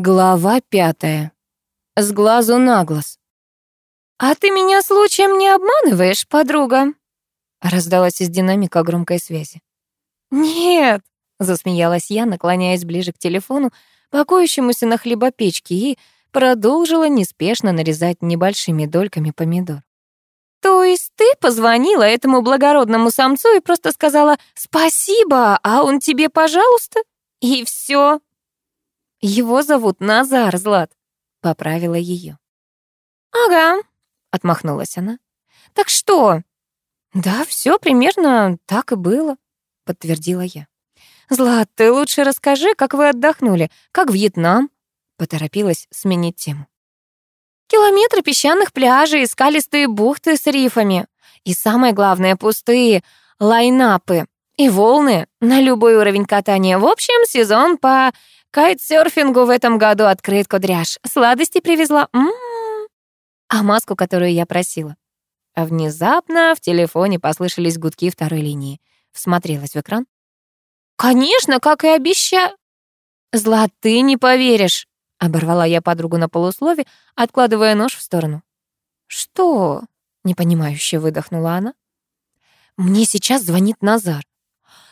Глава пятая. С глазу на глаз. «А ты меня случаем не обманываешь, подруга?» Раздалась из динамика громкой связи. «Нет», — засмеялась я, наклоняясь ближе к телефону, покоящемуся на хлебопечке, и продолжила неспешно нарезать небольшими дольками помидор. «То есть ты позвонила этому благородному самцу и просто сказала «спасибо», а он тебе «пожалуйста»? И все? «Его зовут Назар, Злат», — поправила ее. «Ага», — отмахнулась она. «Так что?» «Да, все примерно так и было», — подтвердила я. «Злат, ты лучше расскажи, как вы отдохнули, как Вьетнам?» Поторопилась сменить тему. «Километры песчаных пляжей, скалистые бухты с рифами. И самое главное, пустые лайнапы и волны на любой уровень катания. В общем, сезон по Кайтсерфингу в этом году открыт кудряш. Сладости привезла. М -м -м. А маску, которую я просила. А внезапно в телефоне послышались гудки второй линии. Всмотрелась в экран. «Конечно, как и обеща...» «Зла, ты не поверишь!» Оборвала я подругу на полуслове, откладывая нож в сторону. «Что?» — непонимающе выдохнула она. «Мне сейчас звонит Назар».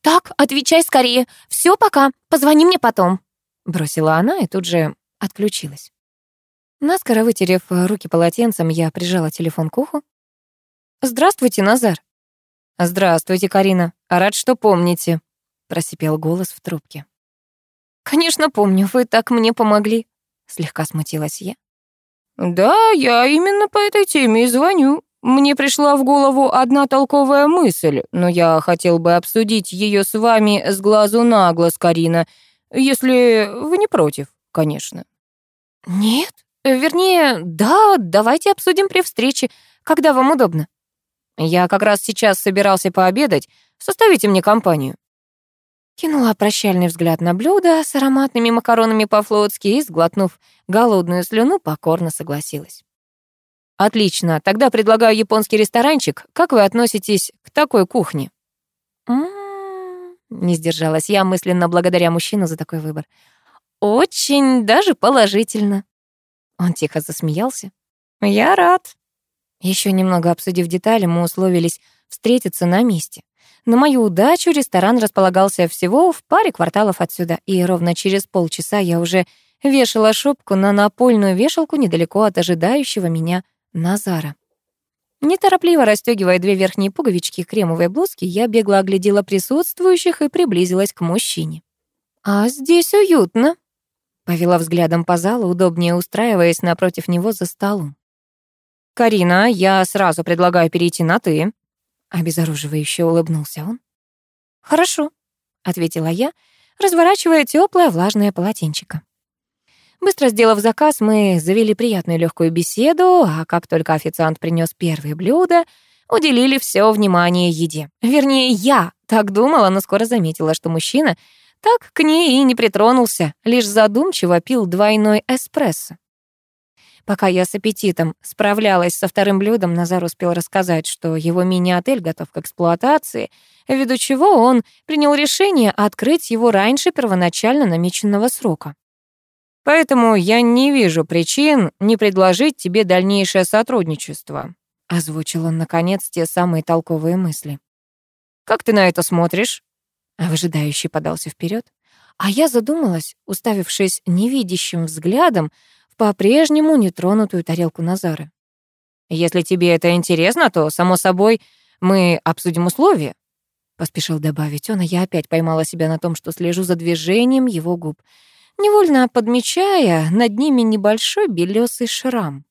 «Так, отвечай скорее. Все, пока. Позвони мне потом». Бросила она и тут же отключилась. Наскоро вытерев руки полотенцем, я прижала телефон к уху. «Здравствуйте, Назар». «Здравствуйте, Карина. Рад, что помните», — просипел голос в трубке. «Конечно помню, вы так мне помогли», — слегка смутилась я. «Да, я именно по этой теме и звоню. Мне пришла в голову одна толковая мысль, но я хотел бы обсудить ее с вами с глазу на глаз, Карина, если вы не против, конечно. Нет, вернее, да, давайте обсудим при встрече, когда вам удобно. Я как раз сейчас собирался пообедать, составите мне компанию. Кинула прощальный взгляд на блюдо с ароматными макаронами по-флотски и, сглотнув голодную слюну, покорно согласилась. «Отлично, тогда предлагаю японский ресторанчик. Как вы относитесь к такой кухне?» М -м не сдержалась я, мысленно благодаря мужчину за такой выбор. «Очень даже положительно». Он тихо засмеялся. «Я рад». Еще немного обсудив детали, мы условились встретиться на месте. На мою удачу ресторан располагался всего в паре кварталов отсюда, и ровно через полчаса я уже вешала шубку на напольную вешалку недалеко от ожидающего меня Назара. Неторопливо расстегивая две верхние пуговички кремовой блузки, я бегло оглядела присутствующих и приблизилась к мужчине. «А здесь уютно», — повела взглядом по залу, удобнее устраиваясь напротив него за столом. «Карина, я сразу предлагаю перейти на «ты», — обезоруживающе улыбнулся он. «Хорошо», — ответила я, разворачивая теплое влажное полотенчико. Быстро сделав заказ, мы завели приятную легкую беседу, а как только официант принес первые блюда, уделили все внимание еде. Вернее, я так думала, но скоро заметила, что мужчина так к ней и не притронулся, лишь задумчиво пил двойной эспрессо. Пока я с аппетитом справлялась со вторым блюдом, Назар успел рассказать, что его мини-отель готов к эксплуатации, ввиду чего он принял решение открыть его раньше первоначально намеченного срока. Поэтому я не вижу причин не предложить тебе дальнейшее сотрудничество», озвучил он, наконец, те самые толковые мысли. «Как ты на это смотришь?» А выжидающий подался вперед, а я задумалась, уставившись невидящим взглядом в по-прежнему нетронутую тарелку Назары. «Если тебе это интересно, то, само собой, мы обсудим условия», — поспешил добавить он, а я опять поймала себя на том, что слежу за движением его губ — невольно подмечая над ними небольшой белесый шрам.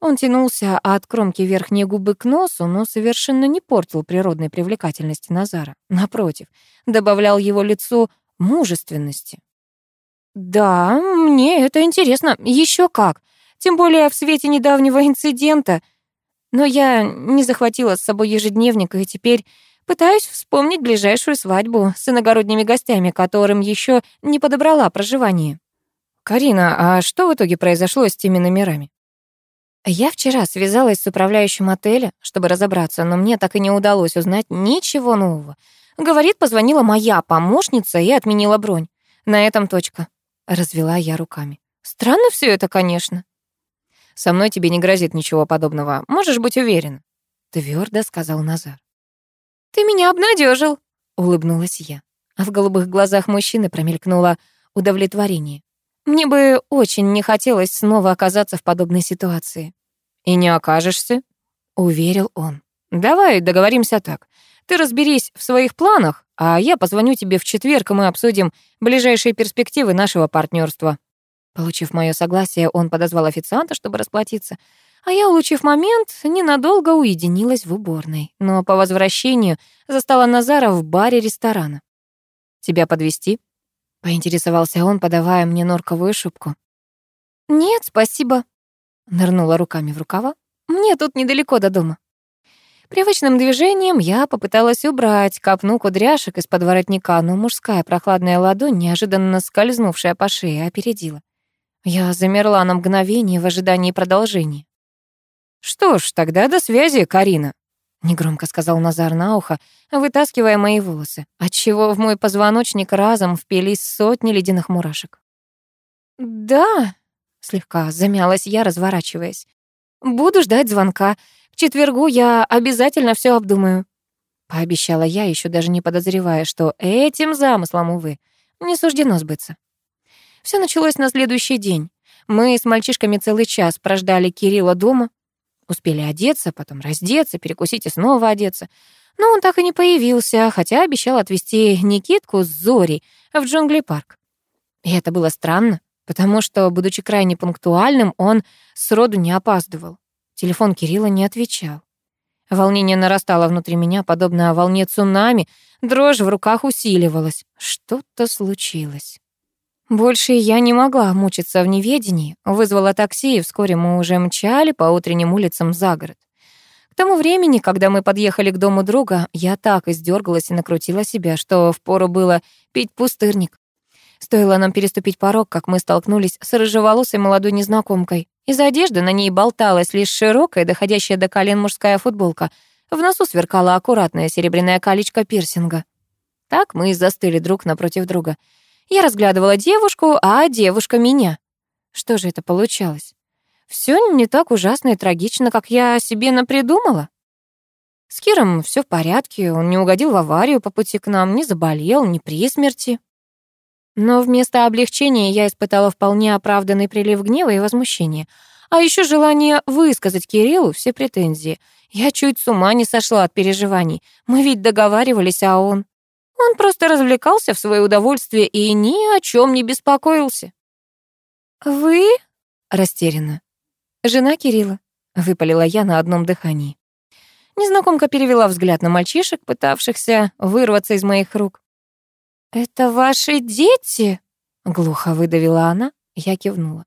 Он тянулся от кромки верхней губы к носу, но совершенно не портил природной привлекательности Назара. Напротив, добавлял его лицу мужественности. «Да, мне это интересно. Еще как. Тем более в свете недавнего инцидента. Но я не захватила с собой ежедневник, и теперь Пытаюсь вспомнить ближайшую свадьбу с иногородними гостями, которым еще не подобрала проживание. Карина, а что в итоге произошло с теми номерами? Я вчера связалась с управляющим отеля, чтобы разобраться, но мне так и не удалось узнать ничего нового. Говорит, позвонила моя помощница и отменила бронь. На этом точка. Развела я руками. Странно все это, конечно. Со мной тебе не грозит ничего подобного, можешь быть уверен, твердо сказал Назар. Ты меня обнадежил, улыбнулась я. А в голубых глазах мужчины промелькнуло удовлетворение. Мне бы очень не хотелось снова оказаться в подобной ситуации. И не окажешься, уверил он. Давай договоримся так. Ты разберись в своих планах, а я позвоню тебе в четверг, и мы обсудим ближайшие перспективы нашего партнерства. Получив мое согласие, он подозвал официанта, чтобы расплатиться, а я, улучив момент, ненадолго уединилась в уборной, но по возвращению застала Назара в баре ресторана. «Тебя подвести? поинтересовался он, подавая мне норковую шубку. «Нет, спасибо», — нырнула руками в рукава. «Мне тут недалеко до дома». Привычным движением я попыталась убрать копну кудряшек из-под воротника, но мужская прохладная ладонь, неожиданно скользнувшая по шее, опередила. Я замерла на мгновение в ожидании продолжения. «Что ж, тогда до связи, Карина», — негромко сказал Назар на ухо, вытаскивая мои волосы, отчего в мой позвоночник разом впились сотни ледяных мурашек. «Да», — слегка замялась я, разворачиваясь. «Буду ждать звонка. К четвергу я обязательно все обдумаю», — пообещала я, еще даже не подозревая, что этим замыслом, увы, не суждено сбыться. Все началось на следующий день. Мы с мальчишками целый час прождали Кирилла дома. Успели одеться, потом раздеться, перекусить и снова одеться. Но он так и не появился, хотя обещал отвезти Никитку с Зорей в джунгли-парк. И это было странно, потому что, будучи крайне пунктуальным, он сроду не опаздывал. Телефон Кирилла не отвечал. Волнение нарастало внутри меня, подобно волне цунами, дрожь в руках усиливалась. Что-то случилось. Больше я не могла мучиться в неведении, вызвала такси, и вскоре мы уже мчали по утренним улицам за город. К тому времени, когда мы подъехали к дому друга, я так издергалась и накрутила себя, что впору было пить пустырник. Стоило нам переступить порог, как мы столкнулись с рыжеволосой молодой незнакомкой. Из одежды на ней болталась лишь широкая, доходящая до колен мужская футболка. В носу сверкала аккуратная серебряная колечко пирсинга. Так мы и застыли друг напротив друга — я разглядывала девушку, а девушка меня. Что же это получалось? Все не так ужасно и трагично, как я себе напридумала. С Киром все в порядке, он не угодил в аварию по пути к нам, не заболел, не при смерти. Но вместо облегчения я испытала вполне оправданный прилив гнева и возмущения, а еще желание высказать Кириллу все претензии. Я чуть с ума не сошла от переживаний. Мы ведь договаривались, а он... Он просто развлекался в свое удовольствие и ни о чем не беспокоился. «Вы?» — растерянно. «Жена Кирилла», — выпалила я на одном дыхании. Незнакомка перевела взгляд на мальчишек, пытавшихся вырваться из моих рук. «Это ваши дети?» — глухо выдавила она. Я кивнула.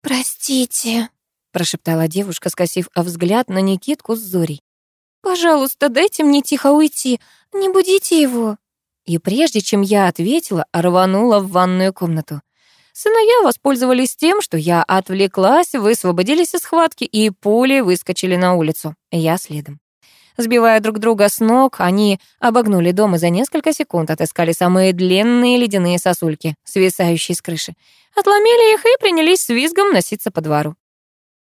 «Простите», — прошептала девушка, скосив взгляд на Никитку с Зорей. «Пожалуйста, дайте мне тихо уйти. Не будите его». И прежде чем я ответила, рванула в ванную комнату. Сыновья воспользовались тем, что я отвлеклась, высвободились из схватки и пулей выскочили на улицу. Я следом. Сбивая друг друга с ног, они обогнули дом и за несколько секунд отыскали самые длинные ледяные сосульки, свисающие с крыши. Отломили их и принялись с визгом носиться по двору.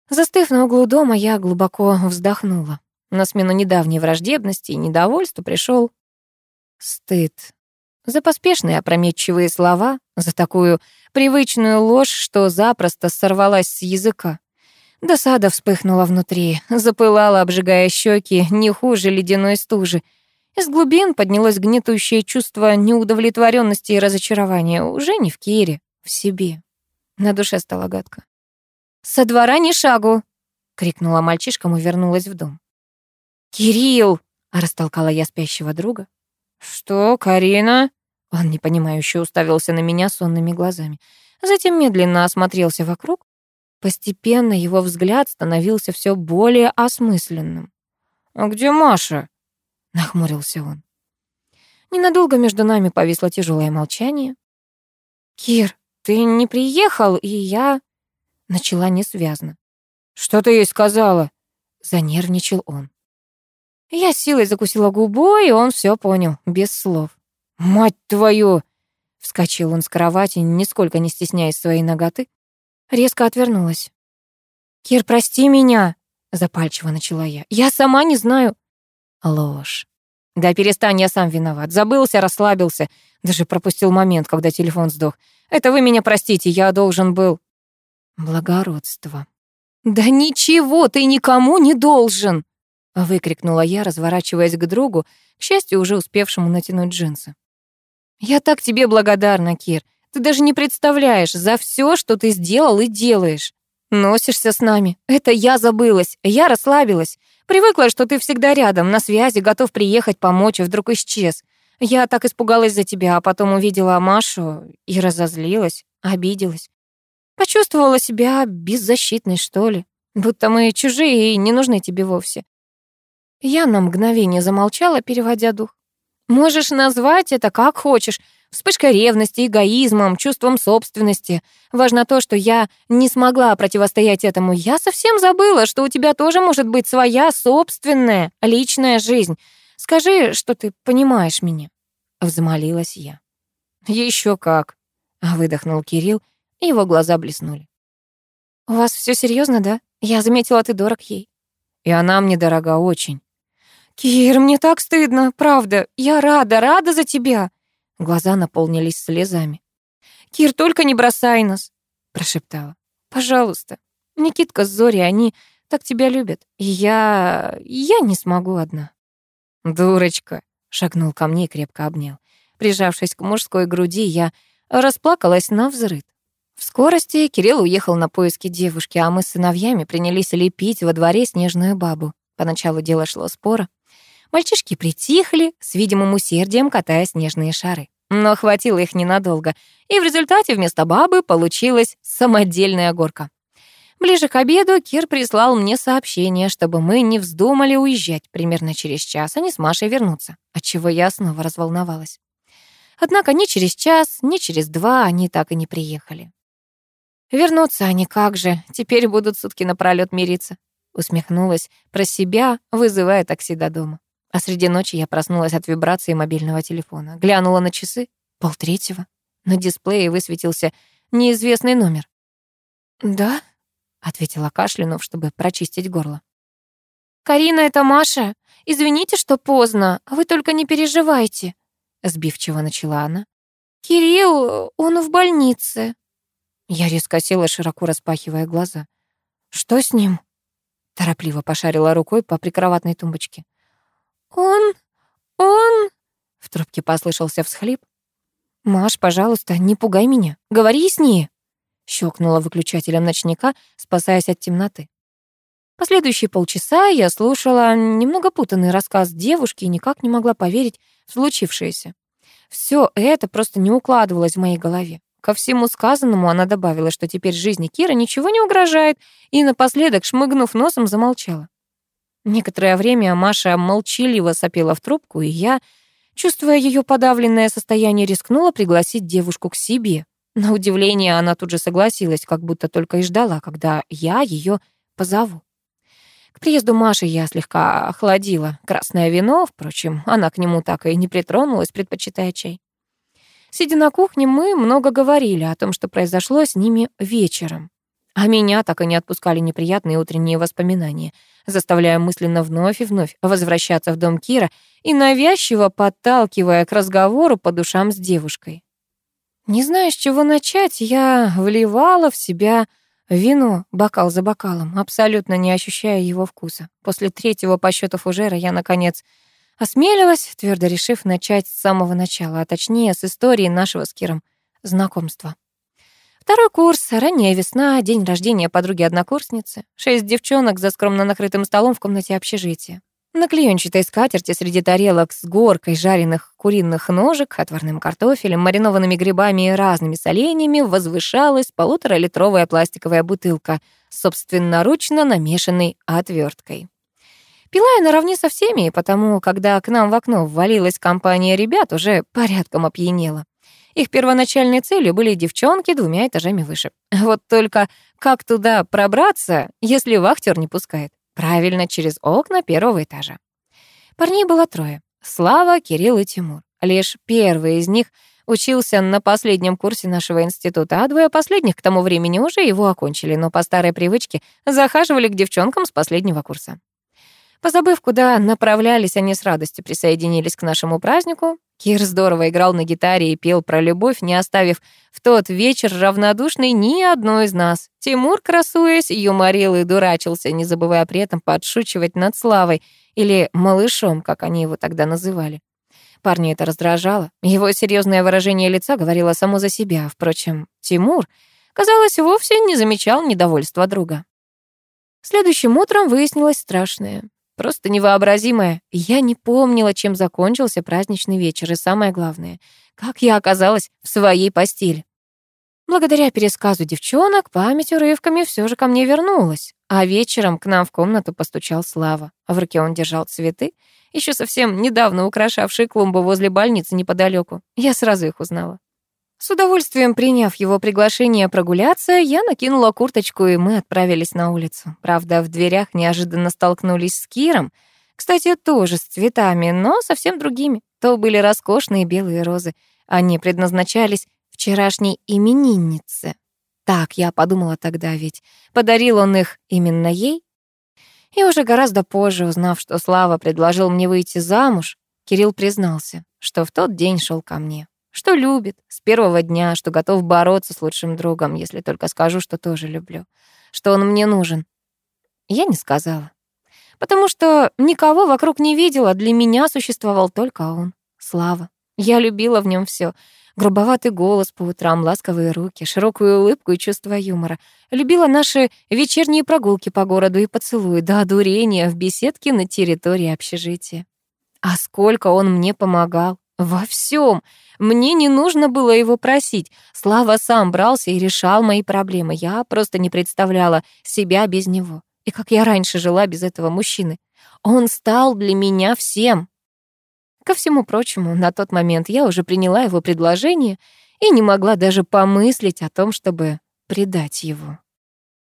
Застыв на углу дома, я глубоко вздохнула. На смену недавней враждебности и недовольству пришел стыд. За поспешные опрометчивые слова, за такую привычную ложь, что запросто сорвалась с языка. Досада вспыхнула внутри, запылала, обжигая щеки, не хуже ледяной стужи. Из глубин поднялось гнетущее чувство неудовлетворенности и разочарования. Уже не в Кире, в себе. На душе стало гадко. «Со двора ни шагу!» — крикнула мальчишкам и вернулась в дом. «Кирилл!» — растолкала я спящего друга. «Что, Карина?» Он непонимающе уставился на меня сонными глазами. Затем медленно осмотрелся вокруг. Постепенно его взгляд становился все более осмысленным. «А где Маша?» — нахмурился он. Ненадолго между нами повисло тяжелое молчание. «Кир, ты не приехал, и я...» Начала несвязно. «Что ты ей сказала?» Занервничал он. Я силой закусила губу, и он все понял, без слов. «Мать твою!» Вскочил он с кровати, нисколько не стесняясь своей ноготы. резко отвернулась. «Кир, прости меня», — запальчиво начала я. «Я сама не знаю». Ложь. Да перестань, я сам виноват. Забылся, расслабился. Даже пропустил момент, когда телефон сдох. Это вы меня простите, я должен был... Благородство. «Да ничего ты никому не должен!» — выкрикнула я, разворачиваясь к другу, к счастью, уже успевшему натянуть джинсы. «Я так тебе благодарна, Кир. Ты даже не представляешь за все, что ты сделал и делаешь. Носишься с нами. Это я забылась, я расслабилась. Привыкла, что ты всегда рядом, на связи, готов приехать, помочь, и вдруг исчез. Я так испугалась за тебя, а потом увидела Машу и разозлилась, обиделась. Почувствовала себя беззащитной, что ли. Будто мы чужие и не нужны тебе вовсе. Я на мгновение замолчала, переводя дух. Можешь назвать это как хочешь. Вспышка ревности, эгоизмом, чувством собственности. Важно то, что я не смогла противостоять этому. Я совсем забыла, что у тебя тоже может быть своя собственная личная жизнь. Скажи, что ты понимаешь меня. Взмолилась я. Еще как. Выдохнул Кирилл, и его глаза блеснули. «У вас все серьезно, да? Я заметила, ты дорог ей». «И она мне дорога очень». «Кир, мне так стыдно, правда. Я рада, рада за тебя». Глаза наполнились слезами. «Кир, только не бросай нас», — прошептала. «Пожалуйста. Никитка с Зори, они так тебя любят. Я... я не смогу одна». «Дурочка», — шагнул ко мне и крепко обнял. Прижавшись к мужской груди, я расплакалась на взрыд. В скорости Кирилл уехал на поиски девушки, а мы с сыновьями принялись лепить во дворе снежную бабу. Поначалу дело шло споро. Мальчишки притихли, с видимым усердием катая снежные шары. Но хватило их ненадолго, и в результате вместо бабы получилась самодельная горка. Ближе к обеду Кир прислал мне сообщение, чтобы мы не вздумали уезжать. Примерно через час они с Машей вернутся, отчего я снова разволновалась. Однако ни через час, ни через два они так и не приехали. Вернуться они как же, теперь будут сутки напролёт мириться. Усмехнулась про себя, вызывая такси до дома. А среди ночи я проснулась от вибрации мобильного телефона. Глянула на часы. Полтретьего. На дисплее высветился неизвестный номер. «Да?» — ответила кашлянув, чтобы прочистить горло. «Карина, это Маша. Извините, что поздно. Вы только не переживайте», — сбивчиво начала она. «Кирилл, он в больнице». Я резко села, широко распахивая глаза. «Что с ним?» Торопливо пошарила рукой по прикроватной тумбочке. «Он... он...» В трубке послышался всхлип. «Маш, пожалуйста, не пугай меня. Говори яснее!» Щелкнула выключателем ночника, спасаясь от темноты. Последующие полчаса я слушала немного путанный рассказ девушки и никак не могла поверить в случившееся. Все это просто не укладывалось в моей голове. Ко всему сказанному она добавила, что теперь жизни Кира ничего не угрожает, и напоследок, шмыгнув носом, замолчала. Некоторое время Маша молчаливо сопела в трубку, и я, чувствуя ее подавленное состояние, рискнула пригласить девушку к себе. На удивление она тут же согласилась, как будто только и ждала, когда я ее позову. К приезду Маши я слегка охладила красное вино, впрочем, она к нему так и не притронулась, предпочитая чай. Сидя на кухне, мы много говорили о том, что произошло с ними вечером. А меня так и не отпускали неприятные утренние воспоминания, заставляя мысленно вновь и вновь возвращаться в дом Кира и навязчиво подталкивая к разговору по душам с девушкой. Не зная, с чего начать, я вливала в себя вино, бокал за бокалом, абсолютно не ощущая его вкуса. После третьего по счету фужера я, наконец, Осмелилась, твердо решив начать с самого начала, а точнее с истории нашего с Киром знакомства. Второй курс, ранняя весна, день рождения подруги-однокурсницы, шесть девчонок за скромно накрытым столом в комнате общежития. На клеенчатой скатерти среди тарелок с горкой жареных куриных ножек, отварным картофелем, маринованными грибами и разными соленьями возвышалась полуторалитровая пластиковая бутылка с собственноручно намешанной отверткой. Пила я наравне со всеми, и потому, когда к нам в окно ввалилась компания ребят, уже порядком опьянела. Их первоначальной целью были девчонки двумя этажами выше. Вот только как туда пробраться, если вахтер не пускает? Правильно, через окна первого этажа. Парней было трое. Слава, Кирилл и Тимур. Лишь первый из них учился на последнем курсе нашего института, а двое последних к тому времени уже его окончили, но по старой привычке захаживали к девчонкам с последнего курса. Позабыв, куда направлялись, они с радостью присоединились к нашему празднику. Кир здорово играл на гитаре и пел про любовь, не оставив в тот вечер равнодушной ни одной из нас. Тимур, красуясь, юморил и дурачился, не забывая при этом подшучивать над Славой или малышом, как они его тогда называли. Парня это раздражало. Его серьезное выражение лица говорило само за себя. Впрочем, Тимур, казалось, вовсе не замечал недовольства друга. Следующим утром выяснилось страшное. Просто невообразимое. Я не помнила, чем закончился праздничный вечер, и самое главное, как я оказалась в своей постели. Благодаря пересказу девчонок, память урывками все же ко мне вернулась. А вечером к нам в комнату постучал Слава. В руке он держал цветы, еще совсем недавно украшавшие клумбу возле больницы неподалеку. Я сразу их узнала. С удовольствием приняв его приглашение прогуляться, я накинула курточку, и мы отправились на улицу. Правда, в дверях неожиданно столкнулись с Киром. Кстати, тоже с цветами, но совсем другими. То были роскошные белые розы. Они предназначались вчерашней имениннице. Так я подумала тогда, ведь подарил он их именно ей. И уже гораздо позже, узнав, что Слава предложил мне выйти замуж, Кирилл признался, что в тот день шел ко мне. Что любит с первого дня, что готов бороться с лучшим другом, если только скажу, что тоже люблю. Что он мне нужен. Я не сказала. Потому что никого вокруг не видела, для меня существовал только он. Слава. Я любила в нем все: Грубоватый голос по утрам, ласковые руки, широкую улыбку и чувство юмора. Любила наши вечерние прогулки по городу и поцелуи до одурения в беседке на территории общежития. А сколько он мне помогал. Во всем. Мне не нужно было его просить. Слава сам брался и решал мои проблемы. Я просто не представляла себя без него. И как я раньше жила без этого мужчины. Он стал для меня всем. Ко всему прочему, на тот момент я уже приняла его предложение и не могла даже помыслить о том, чтобы предать его.